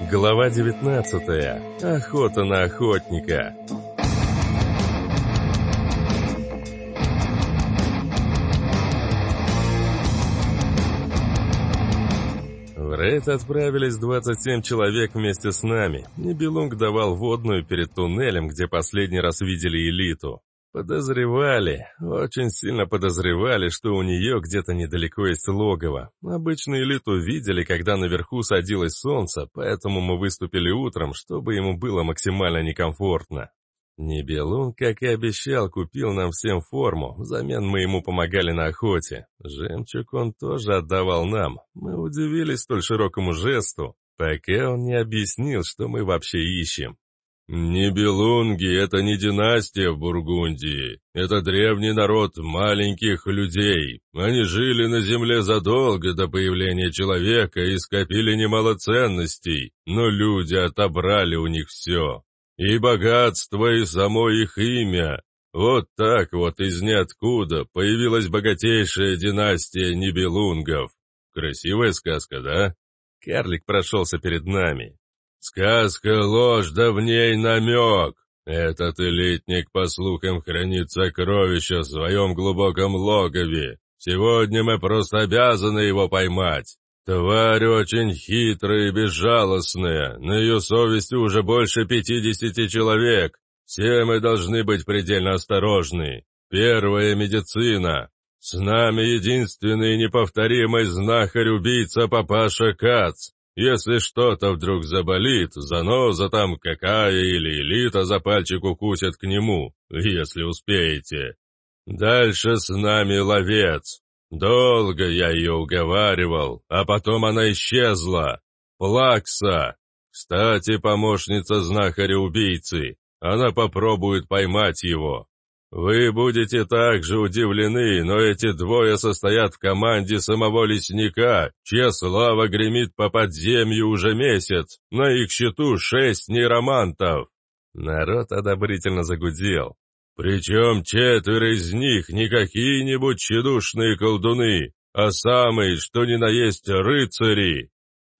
Глава 19. Охота на охотника. В рейд отправились 27 человек вместе с нами. Нибелунг давал водную перед туннелем, где последний раз видели элиту. Подозревали, очень сильно подозревали, что у нее где-то недалеко есть логово. Обычно элиту видели, когда наверху садилось солнце, поэтому мы выступили утром, чтобы ему было максимально некомфортно. Небелун, как и обещал, купил нам всем форму, взамен мы ему помогали на охоте. Жемчуг он тоже отдавал нам. Мы удивились столь широкому жесту, пока он не объяснил, что мы вообще ищем. Нибелунги — это не династия в Бургундии. Это древний народ маленьких людей. Они жили на земле задолго до появления человека и скопили немало ценностей, но люди отобрали у них все. И богатство, и само их имя. Вот так вот из ниоткуда появилась богатейшая династия Нибелунгов. Красивая сказка, да? Карлик прошелся перед нами. Сказка ложь, да в ней намек. Этот элитник, по слухам, хранит сокровища в своем глубоком логове. Сегодня мы просто обязаны его поймать. Тварь очень хитрая и безжалостная, на ее совести уже больше пятидесяти человек. Все мы должны быть предельно осторожны. Первая медицина. С нами единственный неповторимый знахарь-убийца папаша Кац. Если что-то вдруг заболит, заноза там какая или элита за пальчик укусит к нему, если успеете. Дальше с нами ловец. Долго я ее уговаривал, а потом она исчезла. Плакса. Кстати, помощница знахаря-убийцы. Она попробует поймать его. Вы будете также удивлены, но эти двое состоят в команде самого лесника, чья слава гремит по подземью уже месяц. На их счету шесть нейромантов. Народ одобрительно загудел. Причем четверо из них не какие-нибудь тщедушные колдуны, а самые, что ни на есть, рыцари.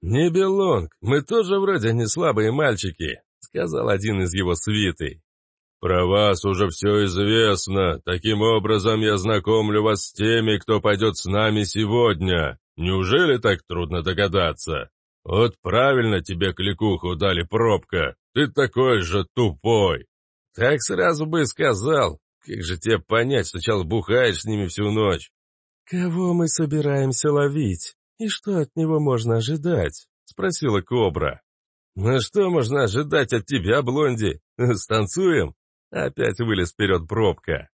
«Не Белонг, мы тоже вроде не слабые мальчики», — сказал один из его свиты. «Про вас уже все известно. Таким образом я знакомлю вас с теми, кто пойдет с нами сегодня. Неужели так трудно догадаться? Вот правильно тебе кликуху дали пробка. Ты такой же тупой». «Так сразу бы и сказал. Как же тебе понять, сначала бухаешь с ними всю ночь?» «Кого мы собираемся ловить? И что от него можно ожидать?» — спросила Кобра. «Ну что можно ожидать от тебя, Блонди? Станцуем?» Опять вылез вперед пробка.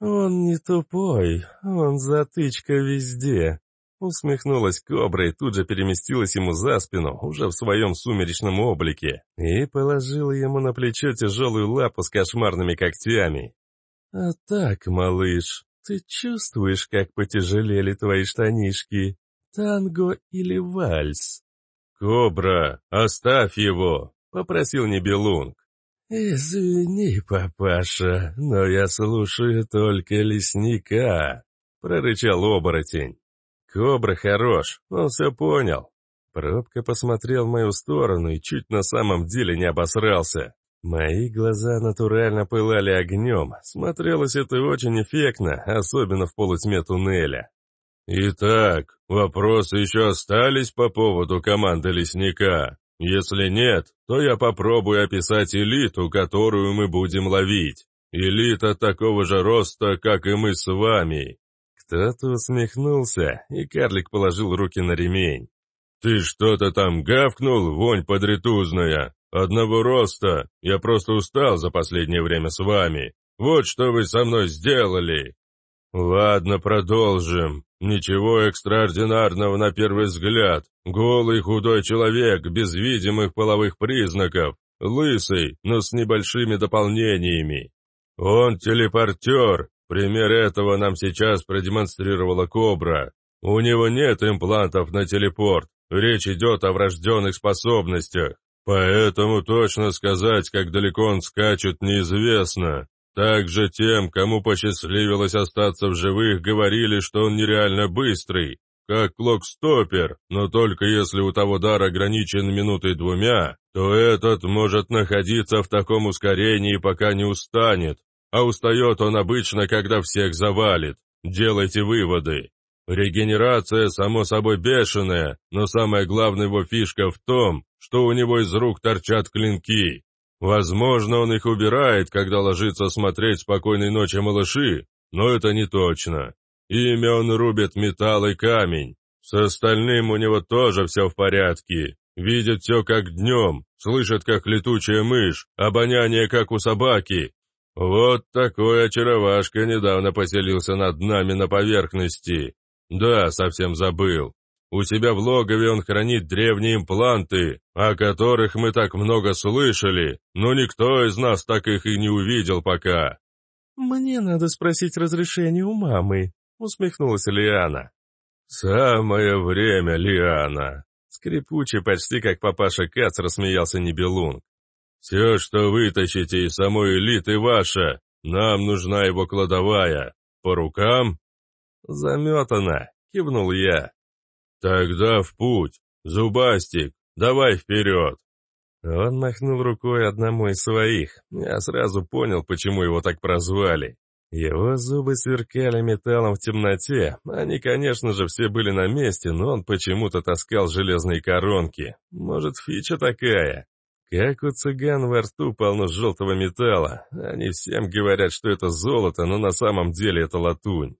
«Он не тупой, он затычка везде», — усмехнулась кобра и тут же переместилась ему за спину, уже в своем сумеречном облике, и положила ему на плечо тяжелую лапу с кошмарными когтями. «А так, малыш, ты чувствуешь, как потяжелели твои штанишки? Танго или вальс?» «Кобра, оставь его!» — попросил Небелунг. «Извини, папаша, но я слушаю только лесника», — прорычал оборотень. «Кобра хорош, он все понял». Пробка посмотрел в мою сторону и чуть на самом деле не обосрался. Мои глаза натурально пылали огнем. Смотрелось это очень эффектно, особенно в полутьме туннеля. «Итак, вопросы еще остались по поводу команды лесника?» Если нет, то я попробую описать элиту, которую мы будем ловить. Элита такого же роста, как и мы с вами». Кто-то усмехнулся, и карлик положил руки на ремень. «Ты что-то там гавкнул, вонь подритузная? Одного роста. Я просто устал за последнее время с вами. Вот что вы со мной сделали!» «Ладно, продолжим. Ничего экстраординарного на первый взгляд. Голый худой человек, без видимых половых признаков. Лысый, но с небольшими дополнениями. Он телепортер. Пример этого нам сейчас продемонстрировала Кобра. У него нет имплантов на телепорт. Речь идет о врожденных способностях. Поэтому точно сказать, как далеко он скачет, неизвестно. Также тем, кому посчастливилось остаться в живых, говорили, что он нереально быстрый. как клокстопер, но только если у того дар ограничен минутой двумя, то этот может находиться в таком ускорении, пока не устанет, а устает он обычно, когда всех завалит. Делайте выводы. Регенерация, само собой, бешеная, но самая главная его фишка в том, что у него из рук торчат клинки. Возможно, он их убирает, когда ложится смотреть «Спокойной ночи, малыши», но это не точно. Имя он рубит металл и камень. С остальным у него тоже все в порядке. Видит все как днем, слышит как летучая мышь, обоняние как у собаки. Вот такой очаровашка недавно поселился над нами на поверхности. Да, совсем забыл. У себя в логове он хранит древние импланты, о которых мы так много слышали, но никто из нас так их и не увидел пока. «Мне надо спросить разрешение у мамы», — усмехнулась Лиана. «Самое время, Лиана!» Скрипучий, почти как папаша Кац, рассмеялся Нибелунг. «Все, что вытащите из самой элиты, ваше. Нам нужна его кладовая. По рукам?» «Заметано», — кивнул я. «Тогда в путь. Зубастик, давай вперед!» Он махнул рукой одному из своих. Я сразу понял, почему его так прозвали. Его зубы сверкали металлом в темноте. Они, конечно же, все были на месте, но он почему-то таскал железные коронки. Может, фича такая? Как у цыган во рту полно желтого металла. Они всем говорят, что это золото, но на самом деле это латунь.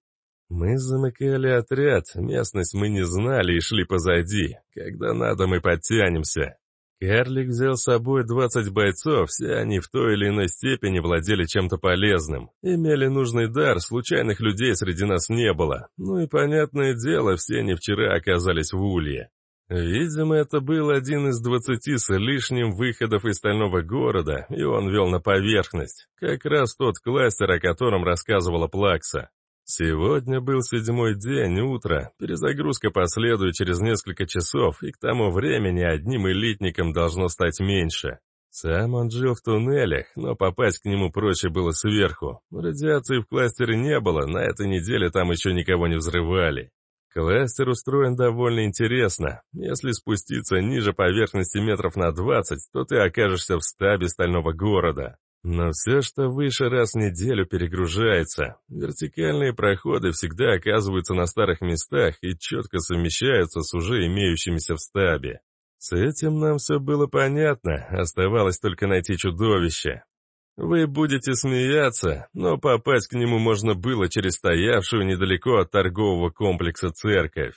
Мы замыкали отряд, местность мы не знали и шли позади. Когда надо, мы подтянемся. Карлик взял с собой 20 бойцов, все они в той или иной степени владели чем-то полезным. Имели нужный дар, случайных людей среди нас не было. Ну и понятное дело, все они вчера оказались в Улье. Видимо, это был один из двадцати с лишним выходов из стального города, и он вел на поверхность. Как раз тот кластер, о котором рассказывала Плакса. Сегодня был седьмой день, утро, перезагрузка последует через несколько часов, и к тому времени одним элитником должно стать меньше. Сам он жил в туннелях, но попасть к нему проще было сверху. Радиации в кластере не было, на этой неделе там еще никого не взрывали. Кластер устроен довольно интересно. Если спуститься ниже поверхности метров на 20, то ты окажешься в стабе стального города. Но все, что выше раз в неделю перегружается. Вертикальные проходы всегда оказываются на старых местах и четко совмещаются с уже имеющимися в стабе. С этим нам все было понятно, оставалось только найти чудовище. Вы будете смеяться, но попасть к нему можно было через стоявшую недалеко от торгового комплекса церковь.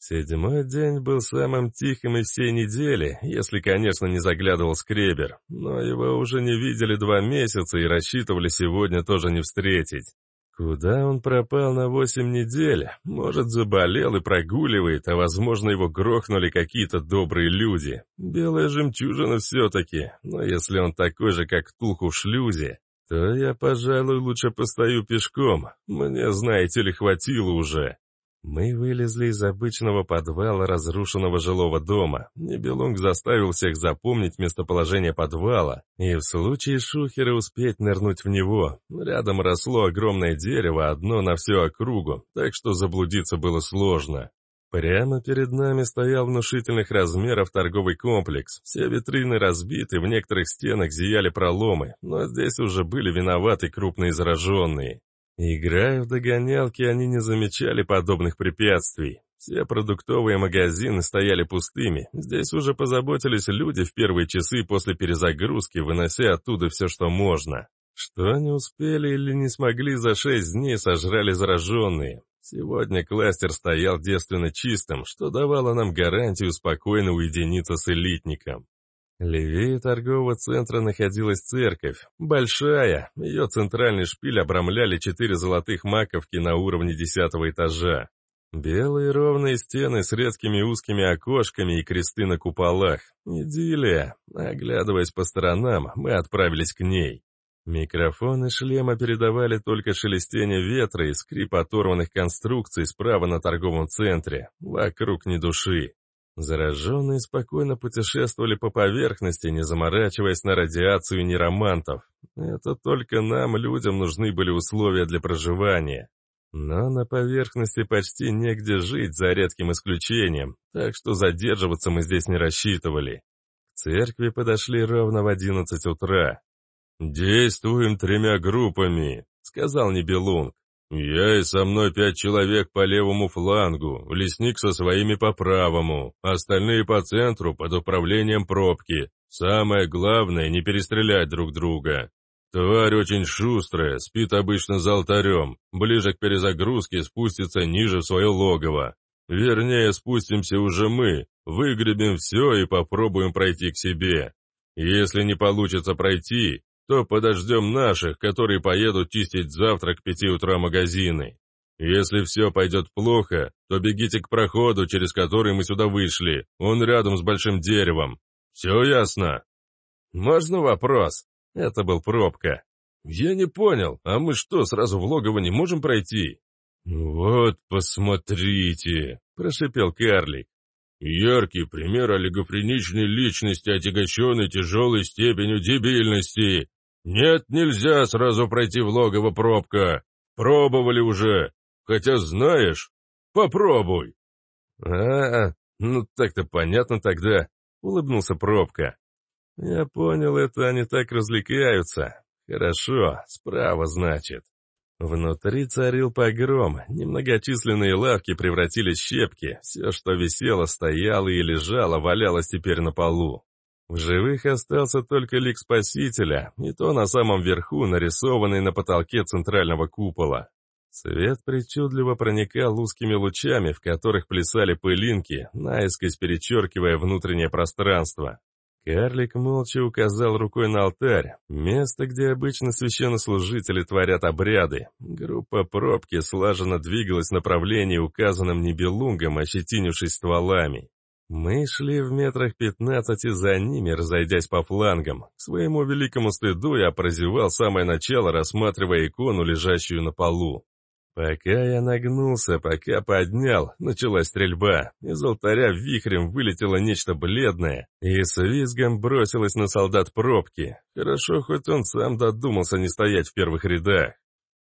Седьмой день был самым тихим из всей недели, если, конечно, не заглядывал скребер, но его уже не видели два месяца и рассчитывали сегодня тоже не встретить. Куда он пропал на восемь недель? Может, заболел и прогуливает, а, возможно, его грохнули какие-то добрые люди. Белая жемчужина все-таки, но если он такой же, как Тулху в шлюзе, то я, пожалуй, лучше постою пешком. Мне, знаете ли, хватило уже. Мы вылезли из обычного подвала разрушенного жилого дома. Небелунг заставил всех запомнить местоположение подвала и в случае шухера успеть нырнуть в него. Рядом росло огромное дерево, одно на всю округу, так что заблудиться было сложно. Прямо перед нами стоял внушительных размеров торговый комплекс. Все витрины разбиты, в некоторых стенах зияли проломы, но здесь уже были виноваты крупные зараженные. Играя в догонялки, они не замечали подобных препятствий. Все продуктовые магазины стояли пустыми. Здесь уже позаботились люди в первые часы после перезагрузки, вынося оттуда все, что можно. Что не успели или не смогли за шесть дней, сожрали зараженные. Сегодня кластер стоял девственно чистым, что давало нам гарантию спокойно уединиться с элитником. Левее торгового центра находилась церковь. Большая. Ее центральный шпиль обрамляли четыре золотых маковки на уровне десятого этажа. Белые ровные стены с редкими узкими окошками и кресты на куполах. Идиллия. Оглядываясь по сторонам, мы отправились к ней. Микрофоны шлема передавали только шелестение ветра и скрип оторванных конструкций справа на торговом центре. Вокруг ни души. Зараженные спокойно путешествовали по поверхности, не заморачиваясь на радиацию нейромантов. Это только нам, людям, нужны были условия для проживания. Но на поверхности почти негде жить, за редким исключением, так что задерживаться мы здесь не рассчитывали. К церкви подошли ровно в одиннадцать утра. «Действуем тремя группами», — сказал Небелунг. «Я и со мной пять человек по левому флангу, лесник со своими по правому, остальные по центру под управлением пробки. Самое главное — не перестрелять друг друга. Тварь очень шустрая, спит обычно за алтарем, ближе к перезагрузке спустится ниже в свое логово. Вернее, спустимся уже мы, выгребем все и попробуем пройти к себе. Если не получится пройти, то подождем наших, которые поедут чистить завтра к пяти утра магазины. Если все пойдет плохо, то бегите к проходу, через который мы сюда вышли. Он рядом с большим деревом. Все ясно? Можно вопрос? Это был пробка. Я не понял, а мы что, сразу в логово не можем пройти? Вот посмотрите, прошипел карлик. Яркий пример олигофреничной личности, отягощенной тяжелой степенью дебильности. «Нет, нельзя сразу пройти в логово пробка. Пробовали уже. Хотя знаешь, попробуй». «А, ну так-то понятно тогда», — улыбнулся пробка. «Я понял, это они так развлекаются. Хорошо, справа, значит». Внутри царил погром, немногочисленные лавки превратились в щепки, все, что висело, стояло и лежало, валялось теперь на полу. В живых остался только лик Спасителя, и то на самом верху, нарисованный на потолке центрального купола. Свет причудливо проникал узкими лучами, в которых плясали пылинки, наискось перечеркивая внутреннее пространство. Карлик молча указал рукой на алтарь, место, где обычно священнослужители творят обряды. Группа пробки слаженно двигалась в направлении, указанном небелунгом, ощетинившись стволами. Мы шли в метрах пятнадцати за ними, разойдясь по флангам. К своему великому стыду я прозевал самое начало, рассматривая икону, лежащую на полу. Пока я нагнулся, пока поднял, началась стрельба. Из алтаря вихрем вылетело нечто бледное и с визгом бросилось на солдат пробки. Хорошо, хоть он сам додумался не стоять в первых рядах.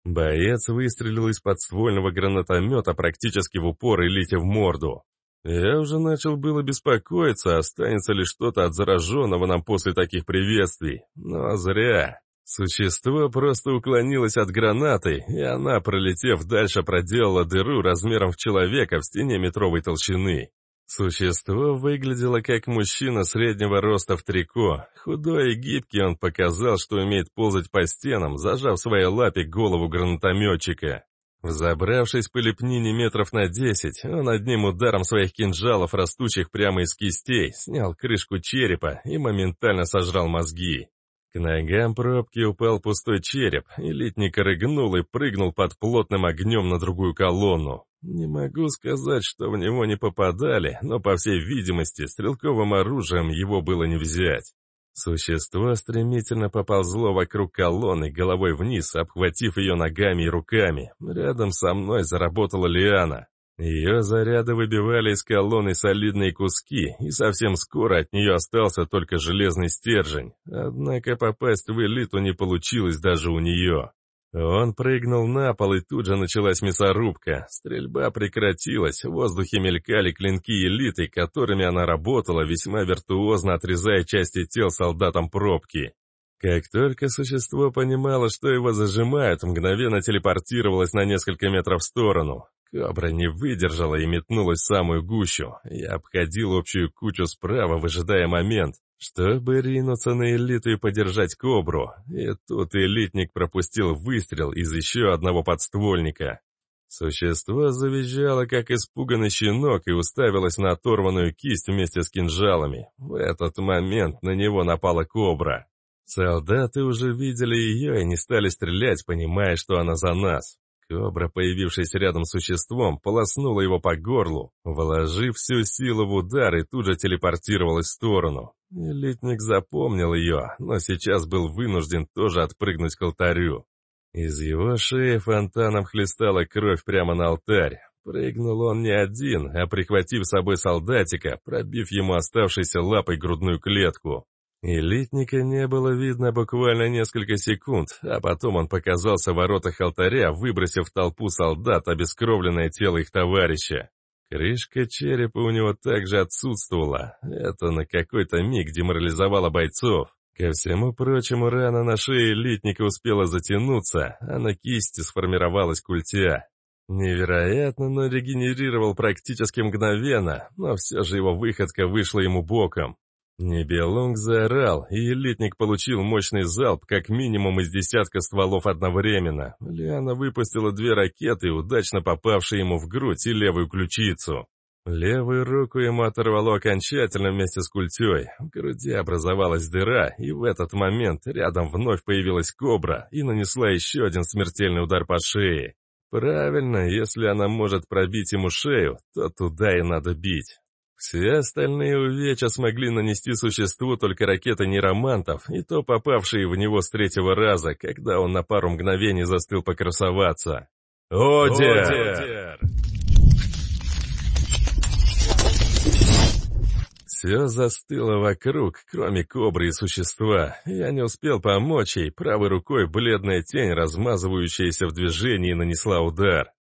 Боец выстрелил из подствольного гранатомета практически в упор и летя в морду. Я уже начал было беспокоиться, останется ли что-то от зараженного нам после таких приветствий. Но зря. Существо просто уклонилось от гранаты, и она, пролетев дальше, проделала дыру размером в человека в стене метровой толщины. Существо выглядело как мужчина среднего роста в трико. Худой и гибкий он показал, что умеет ползать по стенам, зажав своей лапе голову гранатометчика. Взобравшись по лепнине метров на десять, он одним ударом своих кинжалов, растущих прямо из кистей, снял крышку черепа и моментально сожрал мозги. К ногам пробки упал пустой череп, и литник рыгнул и прыгнул под плотным огнем на другую колонну. Не могу сказать, что в него не попадали, но, по всей видимости, стрелковым оружием его было не взять. Существо стремительно поползло вокруг колонны, головой вниз, обхватив ее ногами и руками. Рядом со мной заработала лиана. Ее заряды выбивали из колонны солидные куски, и совсем скоро от нее остался только железный стержень. Однако попасть в элиту не получилось даже у нее. Он прыгнул на пол, и тут же началась мясорубка. Стрельба прекратилась, в воздухе мелькали клинки элиты, которыми она работала, весьма виртуозно отрезая части тел солдатам пробки. Как только существо понимало, что его зажимают, мгновенно телепортировалось на несколько метров в сторону. Кобра не выдержала и метнулась в самую гущу. Я обходил общую кучу справа, выжидая момент чтобы ринуться на элиту и подержать кобру. И тут элитник пропустил выстрел из еще одного подствольника. Существо завизжало, как испуганный щенок, и уставилось на оторванную кисть вместе с кинжалами. В этот момент на него напала кобра. Солдаты уже видели ее и не стали стрелять, понимая, что она за нас. Кобра, появившаяся рядом с существом, полоснула его по горлу, вложив всю силу в удар и тут же телепортировалась в сторону. Элитник запомнил ее, но сейчас был вынужден тоже отпрыгнуть к алтарю. Из его шеи фонтаном хлестала кровь прямо на алтарь. Прыгнул он не один, а прихватив с собой солдатика, пробив ему оставшейся лапой грудную клетку. Элитника не было видно буквально несколько секунд, а потом он показался в воротах алтаря, выбросив в толпу солдат обескровленное тело их товарища. Крышка черепа у него также отсутствовала. Это на какой-то миг деморализовало бойцов. Ко всему прочему, рана на шее элитника успела затянуться, а на кисти сформировалась культя. Невероятно, но регенерировал практически мгновенно, но все же его выходка вышла ему боком. Небелунг заорал, и элитник получил мощный залп, как минимум из десятка стволов одновременно. Лиана выпустила две ракеты, удачно попавшие ему в грудь и левую ключицу. Левую руку ему оторвало окончательно вместе с культей. В груди образовалась дыра, и в этот момент рядом вновь появилась кобра и нанесла еще один смертельный удар по шее. Правильно, если она может пробить ему шею, то туда и надо бить. Все остальные увечья смогли нанести существу только ракеты нейромантов, и то попавшие в него с третьего раза, когда он на пару мгновений застыл покрасоваться. «Одер!» Все застыло вокруг, кроме кобры и существа. Я не успел помочь ей, правой рукой бледная тень, размазывающаяся в движении, нанесла удар.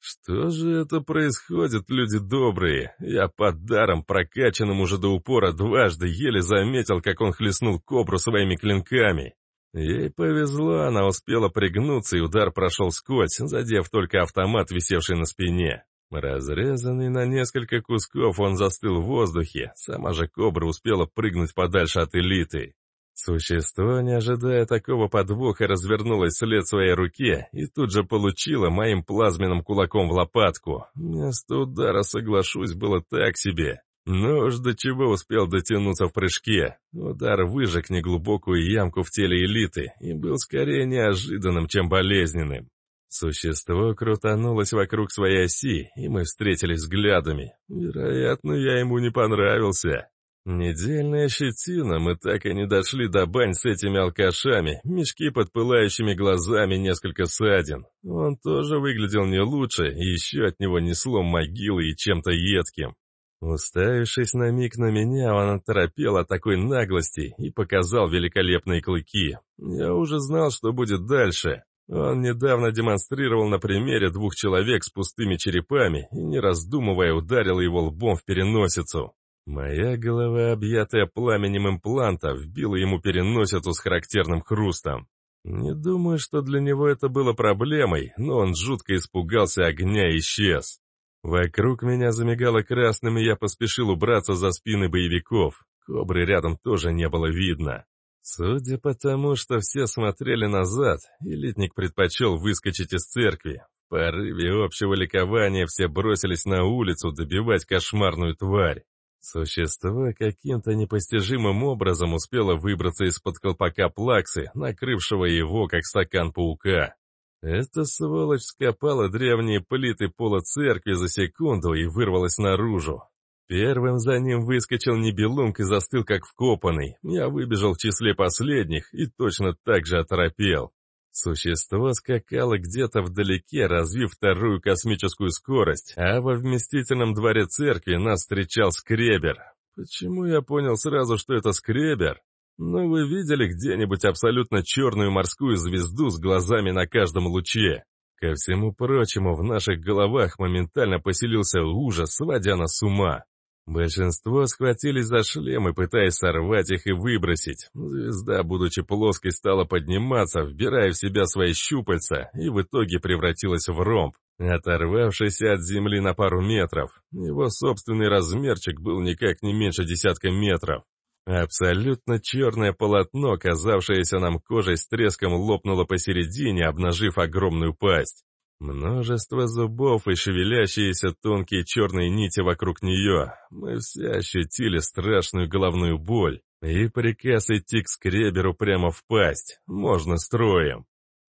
Что же это происходит, люди добрые? Я под даром, прокачанным уже до упора дважды, еле заметил, как он хлестнул кобру своими клинками. Ей повезло, она успела пригнуться, и удар прошел сквозь, задев только автомат, висевший на спине. Разрезанный на несколько кусков, он застыл в воздухе, сама же кобра успела прыгнуть подальше от элиты. Существо, не ожидая такого подвоха, развернулось вслед своей руке и тут же получило моим плазменным кулаком в лопатку. Место удара, соглашусь, было так себе. Но уж до чего успел дотянуться в прыжке. Удар выжег неглубокую ямку в теле элиты и был скорее неожиданным, чем болезненным. Существо крутанулось вокруг своей оси, и мы встретились взглядами. Вероятно, я ему не понравился. Недельная щетина, мы так и не дошли до бань с этими алкашами, мешки под пылающими глазами, несколько ссадин. Он тоже выглядел не лучше, и еще от него несло могилы и чем-то едким. Уставившись на миг на меня, он оторопел от такой наглости и показал великолепные клыки. Я уже знал, что будет дальше. Он недавно демонстрировал на примере двух человек с пустыми черепами и, не раздумывая, ударил его лбом в переносицу. Моя голова, объятая пламенем импланта, вбила ему переносицу с характерным хрустом. Не думаю, что для него это было проблемой, но он жутко испугался огня и исчез. Вокруг меня замигало красным, и я поспешил убраться за спины боевиков. Кобры рядом тоже не было видно. Судя по тому, что все смотрели назад, элитник предпочел выскочить из церкви. В порыве общего ликования все бросились на улицу добивать кошмарную тварь. Существо каким-то непостижимым образом успело выбраться из-под колпака плаксы, накрывшего его, как стакан паука. Эта сволочь скопала древние плиты пола церкви за секунду и вырвалась наружу. Первым за ним выскочил Небелунг и застыл как вкопанный. Я выбежал в числе последних и точно так же оторопел. Существо скакало где-то вдалеке, развив вторую космическую скорость, а во вместительном дворе церкви нас встречал скребер. Почему я понял сразу, что это скребер? Ну, вы видели где-нибудь абсолютно черную морскую звезду с глазами на каждом луче? Ко всему прочему, в наших головах моментально поселился ужас, сводя нас с ума. Большинство схватились за шлемы, пытаясь сорвать их и выбросить. Звезда, будучи плоской, стала подниматься, вбирая в себя свои щупальца, и в итоге превратилась в ромб, оторвавшийся от земли на пару метров. Его собственный размерчик был никак не меньше десятка метров. Абсолютно черное полотно, казавшееся нам кожей с треском, лопнуло посередине, обнажив огромную пасть. Множество зубов и шевелящиеся тонкие черные нити вокруг нее. Мы все ощутили страшную головную боль. И приказ идти к скреберу прямо в пасть. Можно строем.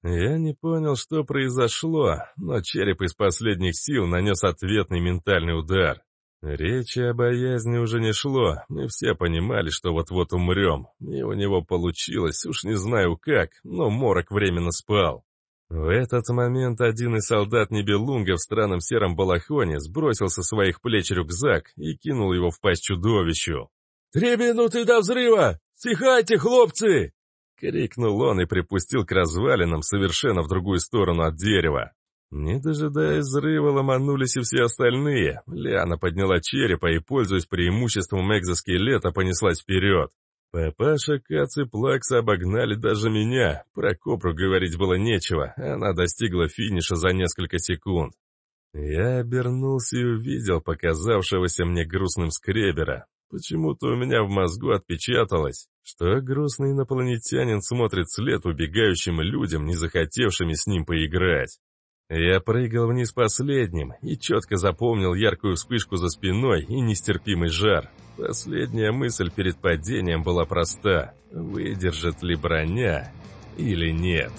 Я не понял, что произошло, но череп из последних сил нанес ответный ментальный удар. Речи о боязни уже не шло, мы все понимали, что вот-вот умрем, и у него получилось, уж не знаю как, но морок временно спал. В этот момент один из солдат Небелунга в странном сером балахоне сбросил со своих плеч рюкзак и кинул его в пасть чудовищу. «Три минуты до взрыва! «Стихайте, хлопцы!» — крикнул он и припустил к развалинам совершенно в другую сторону от дерева. Не дожидаясь взрыва, ломанулись и все остальные. Лиана подняла черепа и, пользуясь преимуществом экзоскелета, понеслась вперед. Папаша, Кац и Плакса обогнали даже меня. Про Копру говорить было нечего, она достигла финиша за несколько секунд. Я обернулся и увидел показавшегося мне грустным скребера. Почему-то у меня в мозгу отпечаталось, что грустный инопланетянин смотрит след убегающим людям, не захотевшими с ним поиграть. Я прыгал вниз последним и четко запомнил яркую вспышку за спиной и нестерпимый жар. Последняя мысль перед падением была проста. Выдержит ли броня или нет?